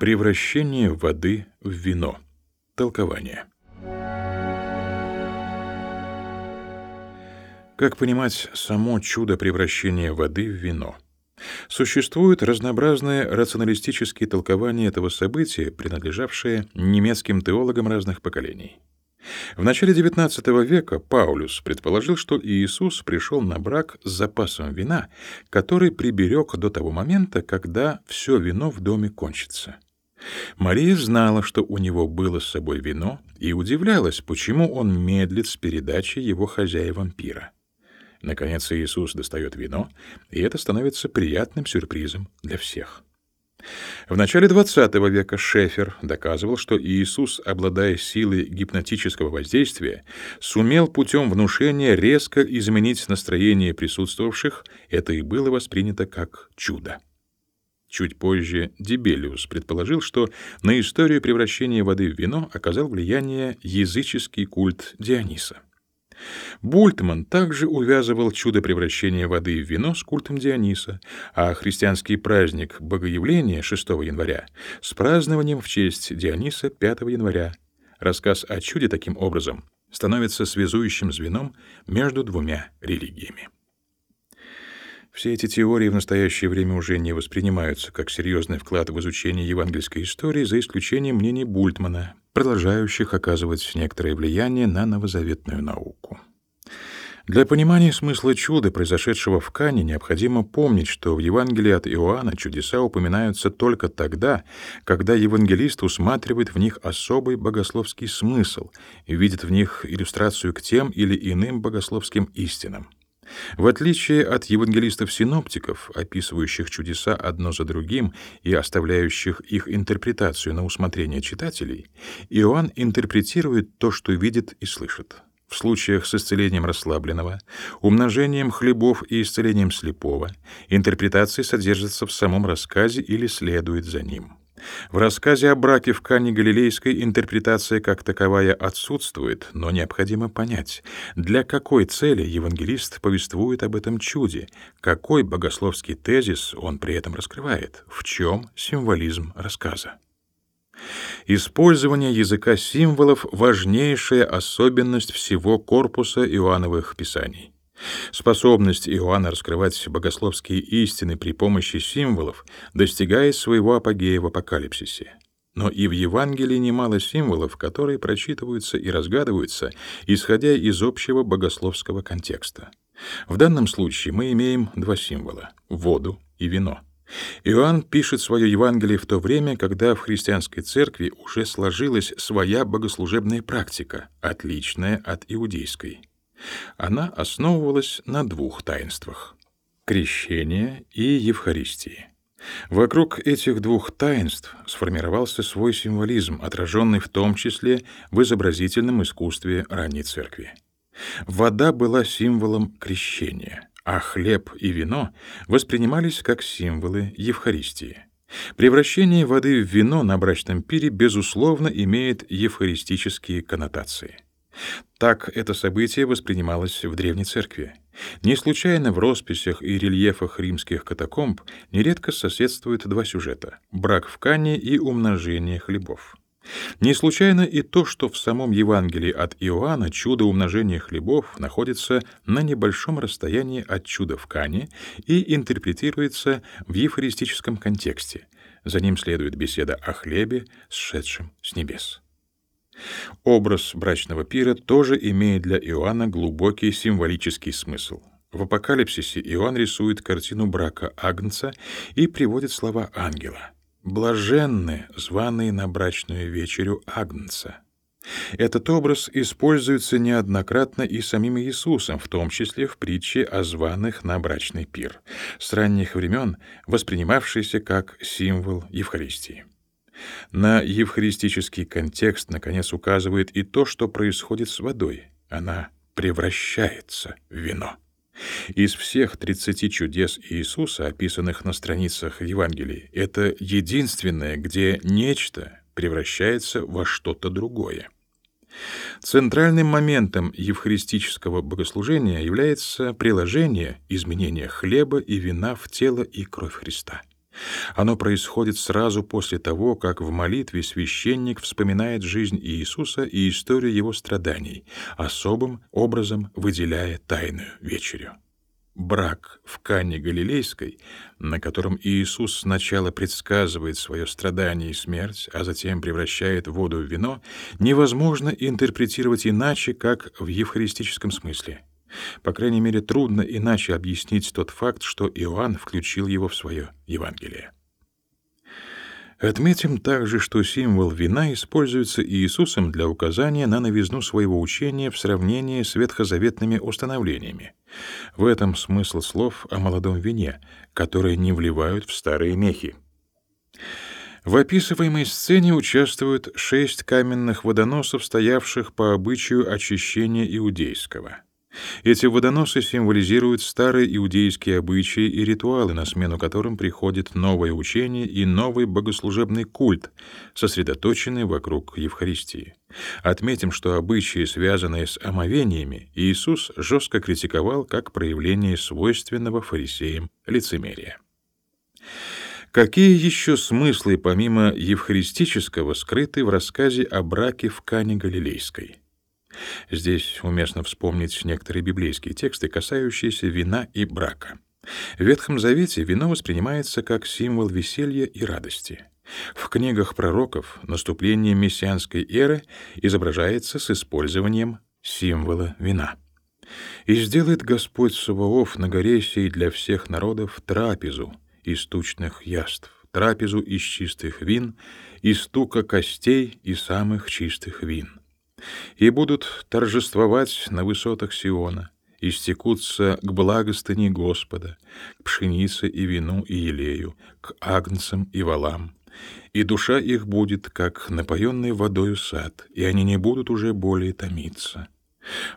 Превращение воды в вино. Толкование. Как понимать само чудо превращения воды в вино? Существуют разнообразные рационалистические толкования этого события, принадлежавшие немецким теологам разных поколений. В начале XIX века Паулюс предположил, что Иисус пришел на брак с запасом вина, который приберег до того момента, когда все вино в доме кончится. Мария знала, что у него было с собой вино, и удивлялась, почему он медлит с передачей его хозяевам пира. Наконец Иисус достает вино, и это становится приятным сюрпризом для всех. В начале XX века Шефер доказывал, что Иисус, обладая силой гипнотического воздействия, сумел путем внушения резко изменить настроение присутствовавших, это и было воспринято как чудо. Чуть позже Дибелиус предположил, что на историю превращения воды в вино оказал влияние языческий культ Диониса. Бультман также увязывал чудо превращения воды в вино с культом Диониса, а христианский праздник Богоявления 6 января с празднованием в честь Диониса 5 января. Рассказ о чуде таким образом становится связующим звеном между двумя религиями. Все эти теории в настоящее время уже не воспринимаются как серьезный вклад в изучение евангельской истории, за исключением мнений Бультмана, продолжающих оказывать некоторое влияние на новозаветную науку. Для понимания смысла чуда, произошедшего в Кане, необходимо помнить, что в Евангелии от Иоанна чудеса упоминаются только тогда, когда евангелист усматривает в них особый богословский смысл и видит в них иллюстрацию к тем или иным богословским истинам. В отличие от евангелистов-синоптиков, описывающих чудеса одно за другим и оставляющих их интерпретацию на усмотрение читателей, Иоанн интерпретирует то, что видит и слышит. В случаях с исцелением расслабленного, умножением хлебов и исцелением слепого, интерпретация содержится в самом рассказе или следует за ним. В рассказе о браке в Кане Галилейской интерпретация как таковая отсутствует, но необходимо понять, для какой цели евангелист повествует об этом чуде, какой богословский тезис он при этом раскрывает, в чем символизм рассказа. Использование языка символов — важнейшая особенность всего корпуса Иоанновых писаний. Способность Иоанна раскрывать богословские истины при помощи символов достигает своего апогея в апокалипсисе. Но и в Евангелии немало символов, которые прочитываются и разгадываются, исходя из общего богословского контекста. В данном случае мы имеем два символа — воду и вино. Иоанн пишет свое Евангелие в то время, когда в христианской церкви уже сложилась своя богослужебная практика, отличная от иудейской. Она основывалась на двух таинствах — крещения и Евхаристии. Вокруг этих двух таинств сформировался свой символизм, отраженный в том числе в изобразительном искусстве ранней церкви. Вода была символом крещения, а хлеб и вино воспринимались как символы Евхаристии. Превращение воды в вино на брачном пире, безусловно, имеет евхаристические коннотации — так это событие воспринималось в Древней Церкви. Не случайно в росписях и рельефах римских катакомб нередко соседствуют два сюжета — брак в Кане и умножение хлебов. Не случайно и то, что в самом Евангелии от Иоанна чудо умножения хлебов находится на небольшом расстоянии от чуда в Кане и интерпретируется в евхаристическом контексте. За ним следует беседа о хлебе, сшедшем с небес. Образ брачного пира тоже имеет для Иоанна глубокий символический смысл. В Апокалипсисе Иоанн рисует картину брака Агнца и приводит слова ангела. «Блаженны, званые на брачную вечерю Агнца». Этот образ используется неоднократно и самим Иисусом, в том числе в притче о званых на брачный пир, с ранних времен воспринимавшийся как символ Евхаристии. На евхаристический контекст, наконец, указывает и то, что происходит с водой. Она превращается в вино. Из всех 30 чудес Иисуса, описанных на страницах Евангелий, это единственное, где нечто превращается во что-то другое. Центральным моментом евхаристического богослужения является приложение изменения хлеба и вина в тело и кровь Христа. Оно происходит сразу после того, как в молитве священник вспоминает жизнь Иисуса и историю его страданий, особым образом выделяя тайную вечерю. Брак в Кане Галилейской, на котором Иисус сначала предсказывает свое страдание и смерть, а затем превращает воду в вино, невозможно интерпретировать иначе, как в евхаристическом смысле. По крайней мере, трудно иначе объяснить тот факт, что Иоанн включил его в свое Евангелие. Отметим также, что символ вина используется Иисусом для указания на новизну своего учения в сравнении с ветхозаветными установлениями. В этом смысл слов о молодом вине, которые не вливают в старые мехи. В описываемой сцене участвуют шесть каменных водоносов, стоявших по обычаю очищения иудейского — эти водоносы символизируют старые иудейские обычаи и ритуалы, на смену которым приходит новое учение и новый богослужебный культ, сосредоточенный вокруг Евхаристии. Отметим, что обычаи, связанные с омовениями, Иисус жестко критиковал как проявление свойственного фарисеям лицемерия. Какие еще смыслы, помимо евхаристического, скрыты в рассказе о браке в Кане Галилейской? Здесь уместно вспомнить некоторые библейские тексты, касающиеся вина и брака. В Ветхом Завете вино воспринимается как символ веселья и радости. В книгах пророков наступление мессианской эры изображается с использованием символа вина. «И сделает Господь Саваоф на горе сей для всех народов трапезу из тучных яств, трапезу из чистых вин, из тука костей и самых чистых вин и будут торжествовать на высотах Сиона, и стекутся к благостыне Господа, к пшенице и вину и елею, к агнцам и валам. И душа их будет, как напоенный водою сад, и они не будут уже более томиться.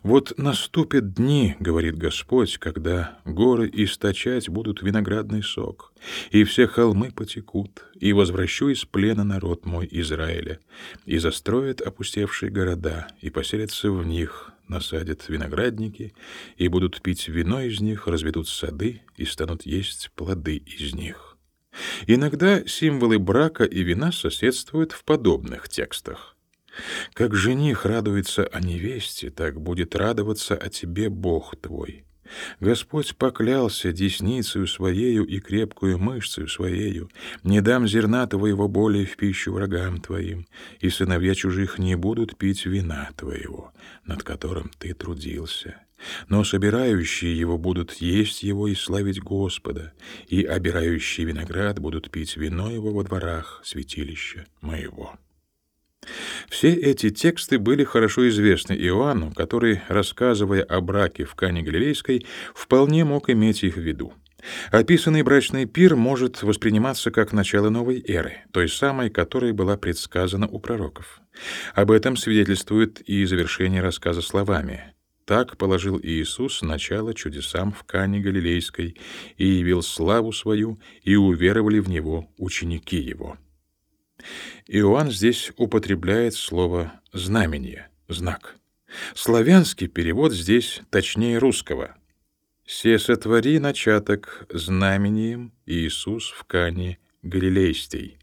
Вот наступят дни, говорит Господь, когда горы источать будут виноградный сок, и все холмы потекут, и возвращу из плена народ мой Израиля, и застроят опустевшие города, и поселятся в них, насадят виноградники, и будут пить вино из них, разведут сады, и станут есть плоды из них. Иногда символы брака и вина соседствуют в подобных текстах. Как жених радуется о невесте, так будет радоваться о тебе Бог твой. Господь поклялся десницею своею и крепкую мышцею своею, не дам зерна твоего более в пищу врагам твоим, и сыновья чужих не будут пить вина твоего, над которым ты трудился. Но собирающие его будут есть его и славить Господа, и обирающие виноград будут пить вино его во дворах святилища моего». Все эти тексты были хорошо известны Иоанну, который, рассказывая о браке в Кане Галилейской, вполне мог иметь их в виду. Описанный брачный пир может восприниматься как начало новой эры, той самой, которая была предсказана у пророков. Об этом свидетельствует и завершение рассказа словами. Так положил Иисус начало чудесам в Кане Галилейской и явил славу свою, и уверовали в Него ученики Его. Иоанн здесь употребляет слово «знамение», «знак». Славянский перевод здесь точнее русского. «Се сотвори начаток знамением Иисус в Кане Галилейстей».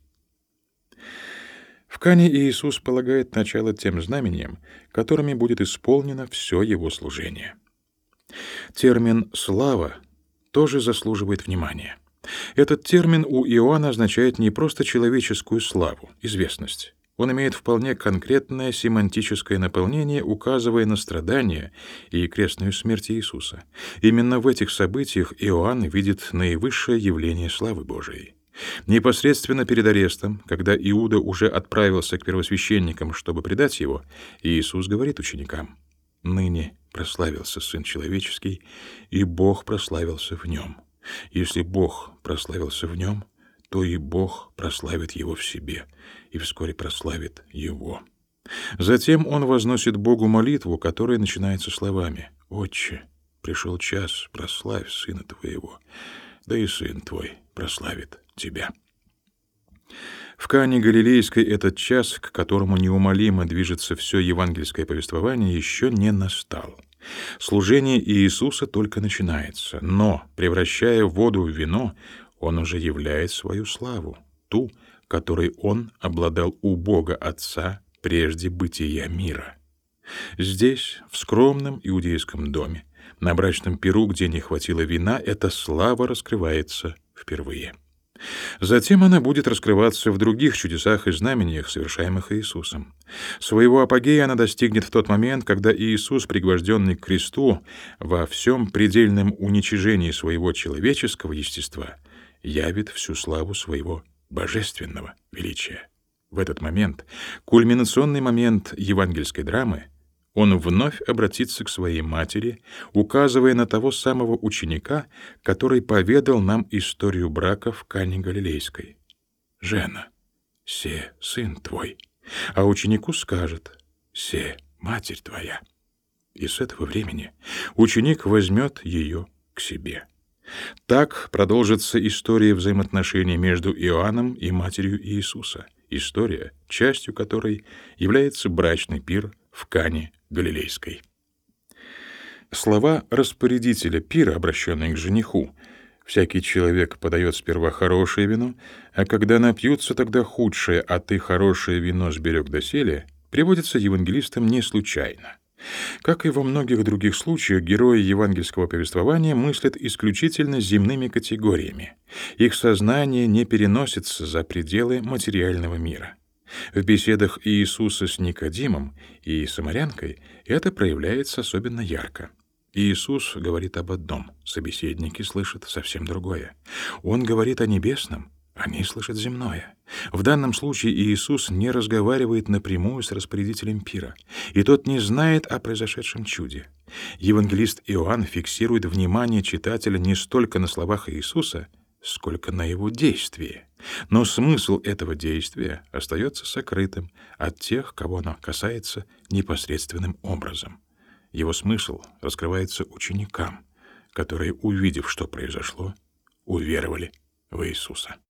В Кане Иисус полагает начало тем знамениям, которыми будет исполнено все его служение. Термин «слава» тоже заслуживает внимания. Этот термин у Иоанна означает не просто человеческую славу, известность. Он имеет вполне конкретное семантическое наполнение, указывая на страдания и крестную смерть Иисуса. Именно в этих событиях Иоанн видит наивысшее явление славы Божией. Непосредственно перед арестом, когда Иуда уже отправился к первосвященникам, чтобы предать его, Иисус говорит ученикам, «Ныне прославился Сын Человеческий, и Бог прославился в Нем». Если Бог прославился в нем, то и Бог прославит его в себе и вскоре прославит его. Затем он возносит Богу молитву, которая начинается словами «Отче, пришел час, прославь сына твоего, да и сын твой прославит тебя». В Кане Галилейской этот час, к которому неумолимо движется все евангельское повествование, еще не настал. Служение Иисуса только начинается, но, превращая воду в вино, Он уже являет свою славу, ту, которой он обладал у Бога Отца прежде бытия мира. Здесь, в скромном иудейском доме, на брачном перу, где не хватило вина, эта слава раскрывается впервые. Затем она будет раскрываться в других чудесах и знамениях, совершаемых Иисусом. Своего апогея она достигнет в тот момент, когда Иисус, пригвожденный к кресту, во всем предельном уничижении своего человеческого естества, явит всю славу своего божественного величия. В этот момент, кульминационный момент евангельской драмы, он вновь обратится к своей матери, указывая на того самого ученика, который поведал нам историю брака в Кане Галилейской. «Жена, се сын твой», а ученику скажет «се матерь твоя». И с этого времени ученик возьмет ее к себе. Так продолжится история взаимоотношений между Иоанном и матерью Иисуса, история, частью которой является брачный пир в Кане Галилейской. Слова распорядителя пира, обращенные к жениху, «Всякий человек подает сперва хорошее вино, а когда напьются, тогда худшее, а ты хорошее вино сберег доселе», приводятся евангелистом не случайно. Как и во многих других случаях, герои евангельского повествования мыслят исключительно земными категориями. Их сознание не переносится за пределы материального мира. В беседах Иисуса с Никодимом и самарянкой это проявляется особенно ярко. Иисус говорит об одном, собеседники слышат совсем другое. Он говорит о небесном, они слышат земное. В данном случае Иисус не разговаривает напрямую с распорядителем пира, и тот не знает о произошедшем чуде. Евангелист Иоанн фиксирует внимание читателя не столько на словах Иисуса, сколько на его действии. Но смысл этого действия остается сокрытым от тех, кого оно касается непосредственным образом. Его смысл раскрывается ученикам, которые, увидев, что произошло, уверовали в Иисуса.